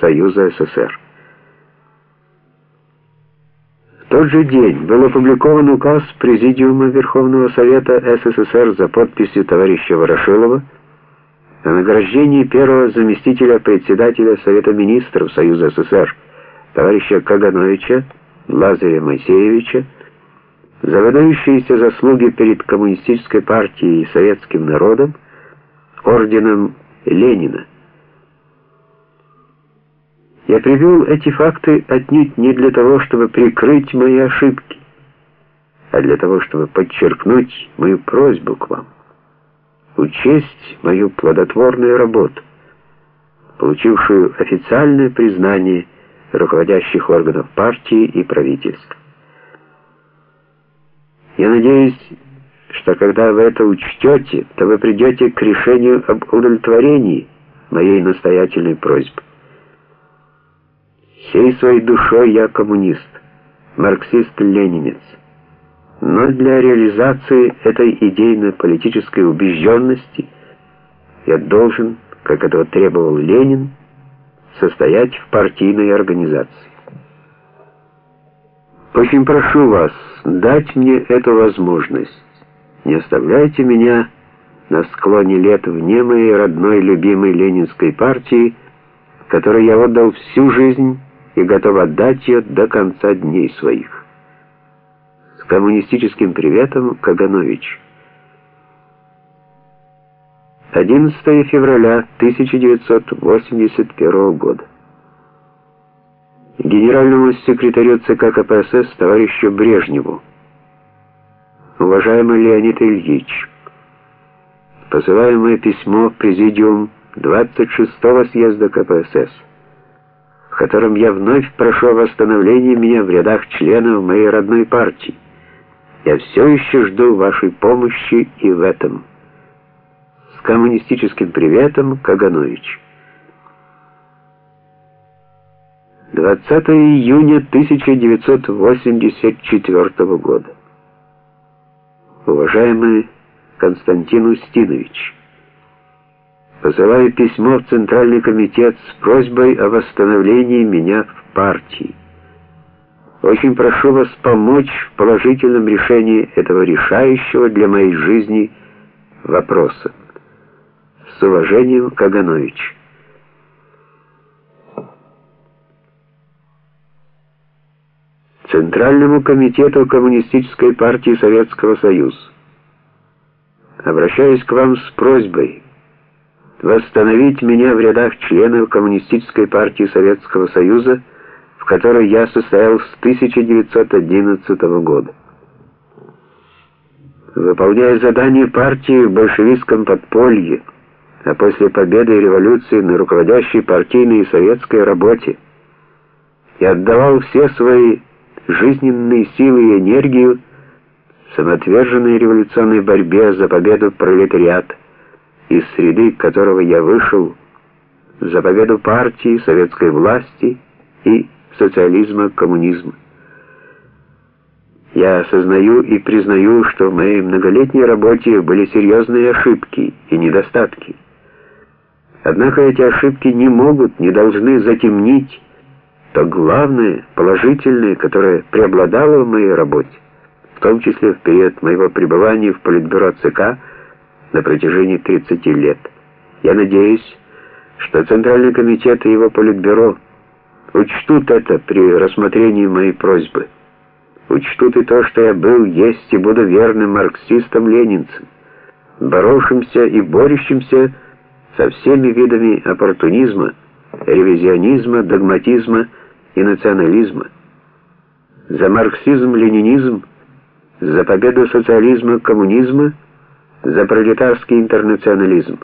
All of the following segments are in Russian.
Союза СССР. В тот же день был опубликован указ Президиума Верховного Совета СССР за подписью товарища Ворошилова о награждении первого заместителя председателя Совета Министров Союза СССР товарища Кагановича Лазаря Моисеевича за выдающиеся заслуги перед коммунистической партией и советским народом орденом Ленина. Я привел эти факты отнюдь не для того, чтобы прикрыть мои ошибки, а для того, чтобы подчеркнуть мою просьбу к вам, учесть мою плодотворную работу, получившую официальное признание руководящих органов партии и правительства. Я надеюсь, что когда вы это учтете, то вы придете к решению об удовлетворении моей настоятельной просьбы. Всей своей душой я коммунист, марксист-ленинец. Но для реализации этой идейно-политической убежденности я должен, как этого требовал Ленин, состоять в партийной организации. Очень прошу вас дать мне эту возможность. Не оставляйте меня на склоне лет вне моей родной любимой ленинской партии, которой я отдал всю жизнь и готов отдать ее до конца дней своих. С коммунистическим приветом, Каганович. 11 февраля 1981 года генеральному секретарю ЦК КПСС товарищу Брежневу. Уважаемый Леонид Ильич, посылаемое письмо в президиум 26-го съезда КПСС, котором я вновь прошу о восстановлении меня в рядах членов моей родной партии. Я все еще жду вашей помощи и в этом. С коммунистическим приветом, Каганович. 20 июня 1984 года. Уважаемый Константин Устинович, посылаю письмо в Центральный комитет с просьбой о восстановлении меня в партии. Очень прошу вас помочь в положительном решении этого решающего для моей жизни вопроса. С уважением, Каганович. Центральному комитету Коммунистической партии Советского Союза. Обращаюсь к вам с просьбой восстановить меня в рядах членов Коммунистической партии Советского Союза, в которой я состоял с 1911 года. Выполняя задание партии в большевистском подполье, а после победы и революции на руководящей партийной и советской работе, я отдавал все свои жизненные силы и энергию самоотверженной революционной борьбе за победу пролетариата, из среды которого я вышел, за победу партии, советской власти и социализма, коммунизма. Я осознаю и признаю, что в моей многолетней работе были серьезные ошибки и недостатки. Однако эти ошибки не могут, не должны затемнить то главное, положительное, которое преобладало в моей работе, в том числе в период моего пребывания в Политбюро ЦК на протяжении 30 лет. Я надеюсь, что Центральный комитет и его Политбюро учтут это при рассмотрении моей просьбы. Учтут и то, что я был, есть и буду верным марксистом-ленинцем, боровшимся и борющимся со всеми видами оппортунизма, ревизионизма, догматизма и национализма. За марксизм-ленинизм, за победу социализма, коммунизма, за пролетарский интернационализм.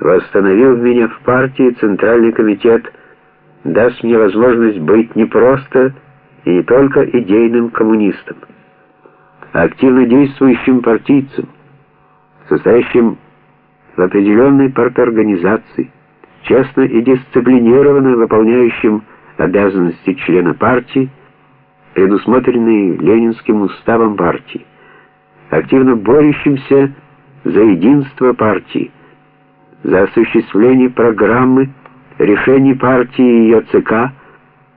Восстановил меня в партии Центральный комитет, даст мне возможность быть не просто и не только идейным коммунистом, а активно действующим партийцем, состоящим в определенной парторганизации, честно и дисциплинированно выполняющим обязанности члена партии, предусмотренные Ленинским уставом партии, активно борющимся за единство партии, за осуществление программы, решений партии и ее ЦК